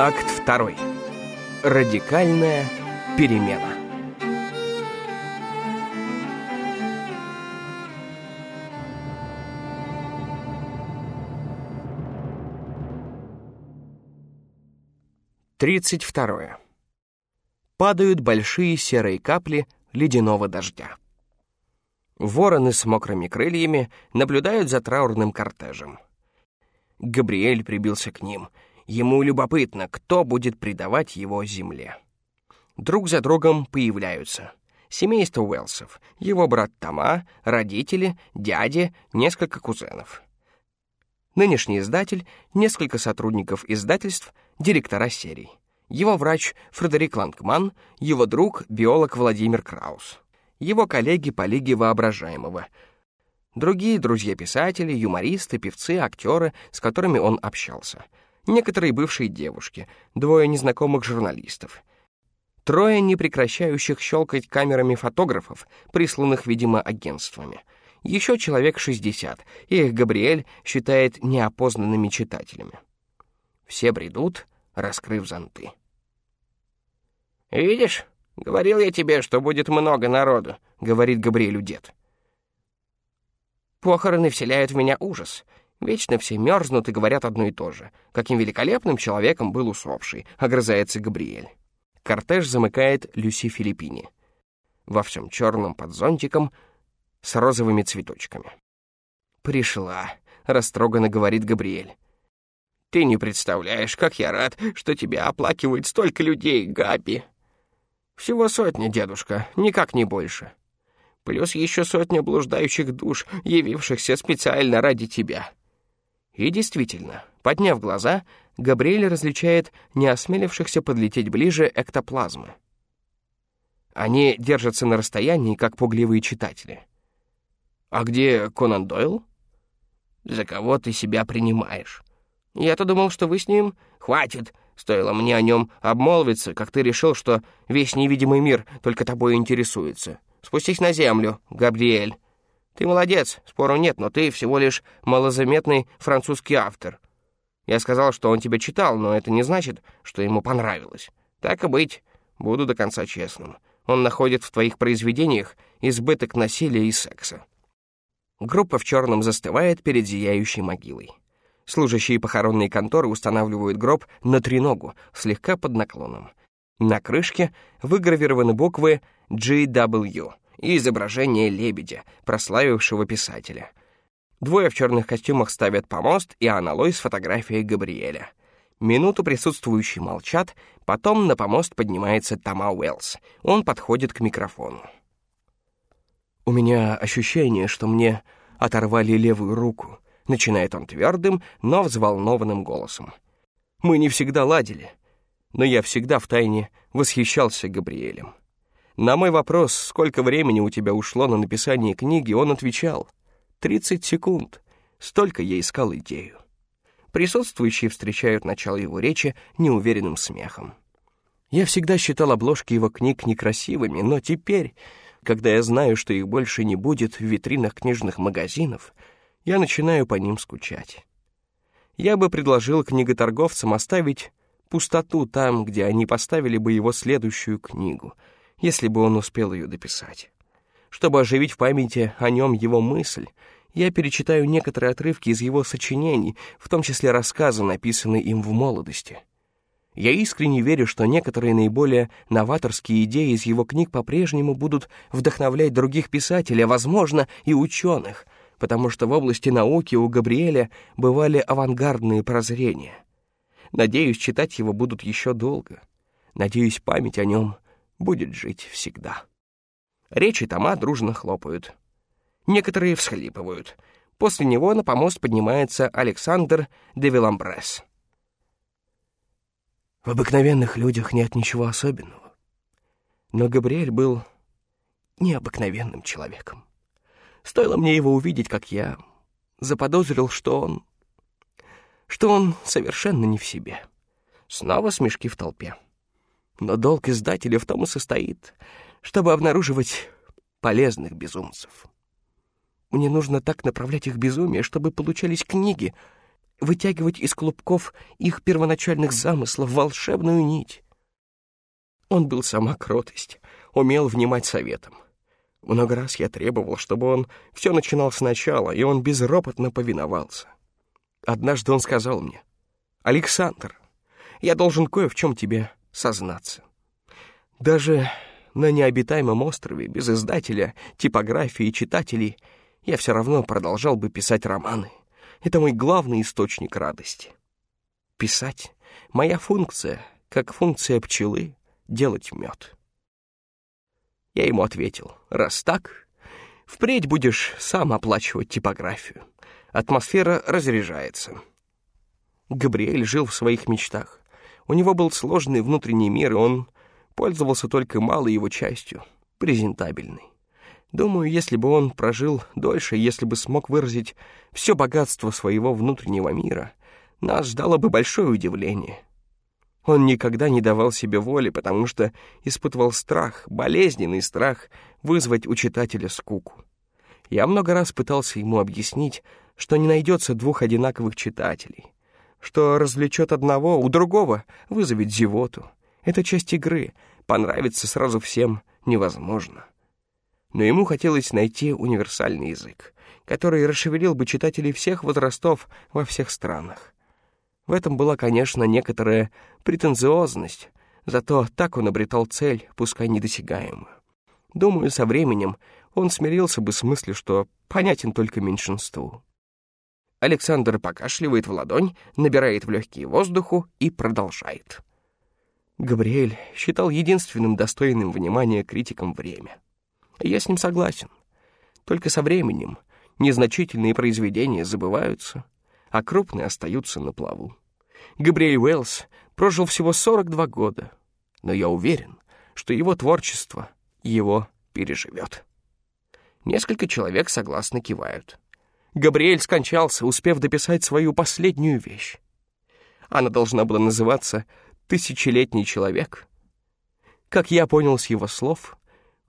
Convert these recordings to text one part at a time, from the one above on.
Акт второй. Радикальная перемена. Тридцать второе. Падают большие серые капли ледяного дождя. Вороны с мокрыми крыльями наблюдают за траурным кортежем. Габриэль прибился к ним. Ему любопытно, кто будет предавать его земле. Друг за другом появляются семейство Уэлсов, его брат Тома, родители, дяди, несколько кузенов. Нынешний издатель, несколько сотрудников издательств, директора серий. Его врач Фредерик Лангман, его друг, биолог Владимир Краус. Его коллеги по Лиге Воображаемого. Другие друзья-писатели, юмористы, певцы, актеры, с которыми он общался. Некоторые бывшие девушки, двое незнакомых журналистов. Трое непрекращающих щелкать камерами фотографов, присланных, видимо, агентствами — еще человек 60, и их Габриэль считает неопознанными читателями. Все бредут, раскрыв зонты. «Видишь, говорил я тебе, что будет много народу», — говорит Габриэлю дед. «Похороны вселяют в меня ужас. Вечно все мерзнут и говорят одно и то же. Каким великолепным человеком был усопший», — огрызается Габриэль. Кортеж замыкает Люси Филиппини. Во всем черном под зонтиком — с розовыми цветочками. «Пришла», — растроганно говорит Габриэль. «Ты не представляешь, как я рад, что тебя оплакивает столько людей, Габи!» «Всего сотня, дедушка, никак не больше. Плюс еще сотня блуждающих душ, явившихся специально ради тебя». И действительно, подняв глаза, Габриэль различает не осмелившихся подлететь ближе эктоплазмы. Они держатся на расстоянии, как пугливые читатели. «А где Конан Дойл?» «За кого ты себя принимаешь?» «Я-то думал, что вы с ним...» «Хватит!» Стоило мне о нем обмолвиться, как ты решил, что весь невидимый мир только тобой интересуется. Спустись на землю, Габриэль. Ты молодец, спору нет, но ты всего лишь малозаметный французский автор. Я сказал, что он тебя читал, но это не значит, что ему понравилось. Так и быть, буду до конца честным. Он находит в твоих произведениях избыток насилия и секса. Группа в черном застывает перед зияющей могилой. Служащие похоронной конторы устанавливают гроб на треногу, слегка под наклоном. На крышке выгравированы буквы GW и изображение лебедя, прославившего писателя. Двое в черных костюмах ставят помост и аналой с фотографией Габриэля. Минуту присутствующие молчат, потом на помост поднимается Тома Уэллс. Он подходит к микрофону. «У меня ощущение, что мне оторвали левую руку», — начинает он твердым, но взволнованным голосом. «Мы не всегда ладили, но я всегда втайне восхищался Габриэлем. На мой вопрос, сколько времени у тебя ушло на написание книги, он отвечал «тридцать секунд». Столько я искал идею. Присутствующие встречают начало его речи неуверенным смехом. Я всегда считал обложки его книг некрасивыми, но теперь когда я знаю, что их больше не будет в витринах книжных магазинов, я начинаю по ним скучать. Я бы предложил книготорговцам оставить пустоту там, где они поставили бы его следующую книгу, если бы он успел ее дописать. Чтобы оживить в памяти о нем его мысль, я перечитаю некоторые отрывки из его сочинений, в том числе рассказы, написанные им в молодости. Я искренне верю, что некоторые наиболее новаторские идеи из его книг по-прежнему будут вдохновлять других писателей, а, возможно, и ученых, потому что в области науки у Габриэля бывали авангардные прозрения. Надеюсь, читать его будут еще долго. Надеюсь, память о нем будет жить всегда. Речи Тома дружно хлопают. Некоторые всхлипывают. После него на помост поднимается Александр де Виламбрес. В обыкновенных людях нет ничего особенного. Но Габриэль был необыкновенным человеком. Стоило мне его увидеть, как я заподозрил, что он... что он совершенно не в себе. Снова смешки в толпе. Но долг издателя в том и состоит, чтобы обнаруживать полезных безумцев. Мне нужно так направлять их безумие, чтобы получались книги, вытягивать из клубков их первоначальных замыслов волшебную нить. Он был сама кротость, умел внимать советам. Много раз я требовал, чтобы он все начинал сначала, и он безропотно повиновался. Однажды он сказал мне, «Александр, я должен кое в чем тебе сознаться. Даже на необитаемом острове, без издателя, типографии и читателей, я все равно продолжал бы писать романы. Это мой главный источник радости. Писать — моя функция, как функция пчелы — делать мед. Я ему ответил, раз так, впредь будешь сам оплачивать типографию. Атмосфера разряжается. Габриэль жил в своих мечтах. У него был сложный внутренний мир, и он пользовался только малой его частью, презентабельной. Думаю, если бы он прожил дольше, если бы смог выразить все богатство своего внутреннего мира, нас ждало бы большое удивление. Он никогда не давал себе воли, потому что испытывал страх, болезненный страх вызвать у читателя скуку. Я много раз пытался ему объяснить, что не найдется двух одинаковых читателей, что развлечет одного, у другого вызовет зевоту. Это часть игры, понравится сразу всем невозможно. Но ему хотелось найти универсальный язык, который расшевелил бы читателей всех возрастов во всех странах. В этом была, конечно, некоторая претенциозность, зато так он обретал цель, пускай недосягаемую. Думаю, со временем он смирился бы с мыслью, что понятен только меньшинству. Александр покашливает в ладонь, набирает в легкие воздуху и продолжает. Габриэль считал единственным достойным внимания критиком время. Я с ним согласен. Только со временем незначительные произведения забываются, а крупные остаются на плаву. Габриэль Уэллс прожил всего 42 года, но я уверен, что его творчество его переживет. Несколько человек согласно кивают. Габриэль скончался, успев дописать свою последнюю вещь. Она должна была называться «Тысячелетний человек». Как я понял с его слов,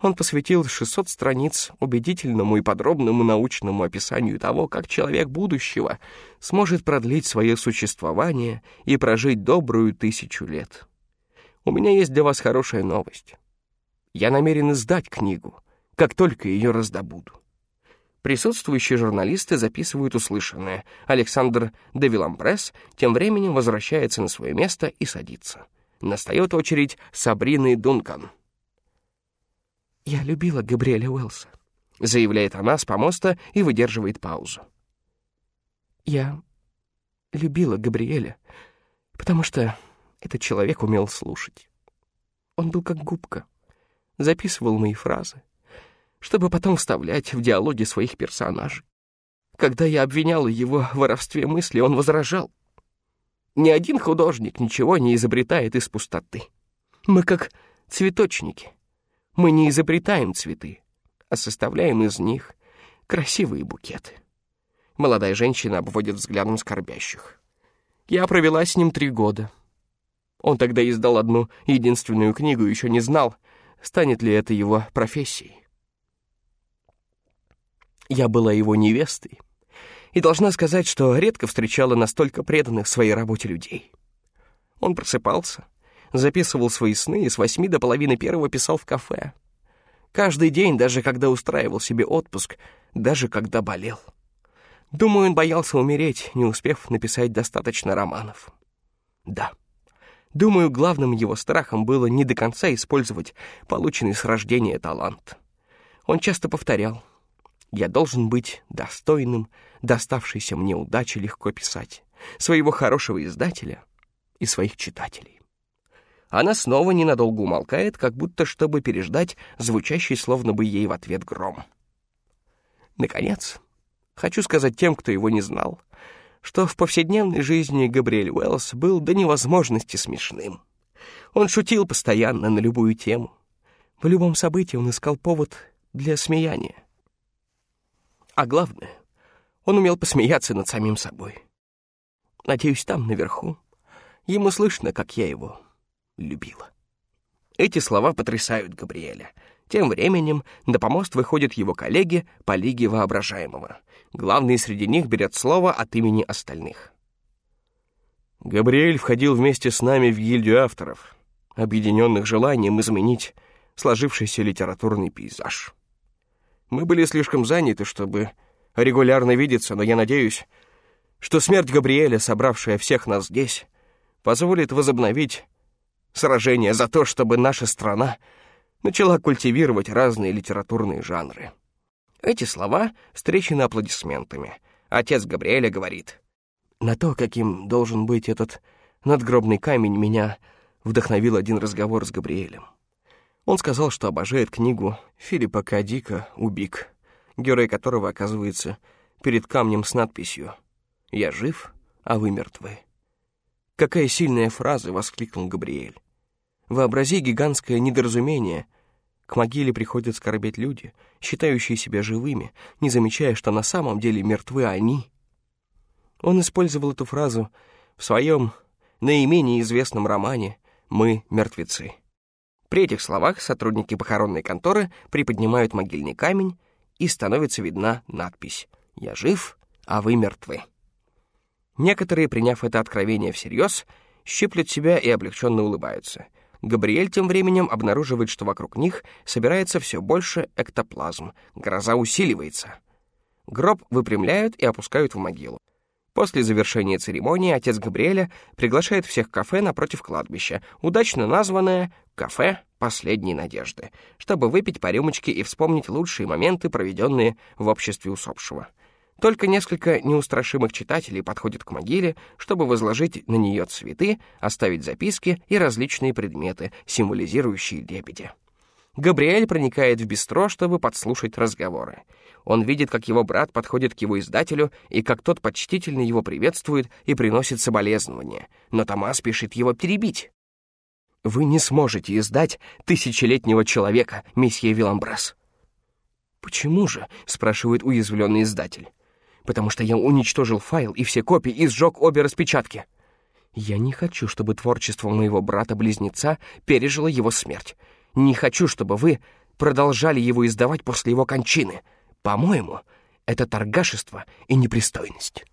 он посвятил 600 страниц убедительному и подробному научному описанию того, как человек будущего сможет продлить свое существование и прожить добрую тысячу лет. У меня есть для вас хорошая новость. Я намерен издать книгу, как только ее раздобуду. Присутствующие журналисты записывают услышанное. Александр де Вилампресс тем временем возвращается на свое место и садится. Настает очередь Сабрины Дункан. «Я любила Габриэля Уэллса», — заявляет она с помоста и выдерживает паузу. «Я любила Габриэля, потому что этот человек умел слушать. Он был как губка, записывал мои фразы, чтобы потом вставлять в диалоги своих персонажей. Когда я обвиняла его в воровстве мысли, он возражал. Ни один художник ничего не изобретает из пустоты. Мы как цветочники. Мы не изобретаем цветы, а составляем из них красивые букеты. Молодая женщина обводит взглядом скорбящих. Я провела с ним три года. Он тогда издал одну единственную книгу еще не знал, станет ли это его профессией. Я была его невестой и должна сказать, что редко встречала настолько преданных своей работе людей. Он просыпался, записывал свои сны и с восьми до половины первого писал в кафе. Каждый день, даже когда устраивал себе отпуск, даже когда болел. Думаю, он боялся умереть, не успев написать достаточно романов. Да. Думаю, главным его страхом было не до конца использовать полученный с рождения талант. Он часто повторял — я должен быть достойным доставшейся мне удачи легко писать, своего хорошего издателя и своих читателей. Она снова ненадолго умолкает, как будто чтобы переждать звучащий словно бы ей в ответ гром. Наконец, хочу сказать тем, кто его не знал, что в повседневной жизни Габриэль Уэллс был до невозможности смешным. Он шутил постоянно на любую тему. В любом событии он искал повод для смеяния. А главное, он умел посмеяться над самим собой. Надеюсь, там, наверху, ему слышно, как я его любила. Эти слова потрясают Габриэля. Тем временем на помост выходят его коллеги по Лиге Воображаемого. Главные среди них берет слово от имени остальных. Габриэль входил вместе с нами в гильдию авторов, объединенных желанием изменить сложившийся литературный пейзаж. Мы были слишком заняты, чтобы регулярно видеться, но я надеюсь, что смерть Габриэля, собравшая всех нас здесь, позволит возобновить сражение за то, чтобы наша страна начала культивировать разные литературные жанры. Эти слова встречены аплодисментами. Отец Габриэля говорит, «На то, каким должен быть этот надгробный камень, меня вдохновил один разговор с Габриэлем. Он сказал, что обожает книгу Филиппа Кадика «Убик», герой которого оказывается перед камнем с надписью «Я жив, а вы мертвы». «Какая сильная фраза!» — воскликнул Габриэль. «Вообрази гигантское недоразумение. К могиле приходят скорбеть люди, считающие себя живыми, не замечая, что на самом деле мертвы они». Он использовал эту фразу в своем наименее известном романе «Мы мертвецы». При этих словах сотрудники похоронной конторы приподнимают могильный камень, и становится видна надпись «Я жив, а вы мертвы». Некоторые, приняв это откровение всерьез, щиплют себя и облегченно улыбаются. Габриэль тем временем обнаруживает, что вокруг них собирается все больше эктоплазм, гроза усиливается. Гроб выпрямляют и опускают в могилу. После завершения церемонии отец Габриэля приглашает всех в кафе напротив кладбища, удачно названное «Кафе последней надежды», чтобы выпить по рюмочке и вспомнить лучшие моменты, проведенные в обществе усопшего. Только несколько неустрашимых читателей подходят к могиле, чтобы возложить на нее цветы, оставить записки и различные предметы, символизирующие лебедя. Габриэль проникает в бистро, чтобы подслушать разговоры. Он видит, как его брат подходит к его издателю и как тот почтительно его приветствует и приносит соболезнования. Но Томас спешит его перебить. «Вы не сможете издать тысячелетнего человека, месье Виламбрас». «Почему же?» — спрашивает уязвленный издатель. «Потому что я уничтожил файл и все копии и сжег обе распечатки». «Я не хочу, чтобы творчество моего брата-близнеца пережило его смерть. Не хочу, чтобы вы продолжали его издавать после его кончины. По-моему, это торгашество и непристойность.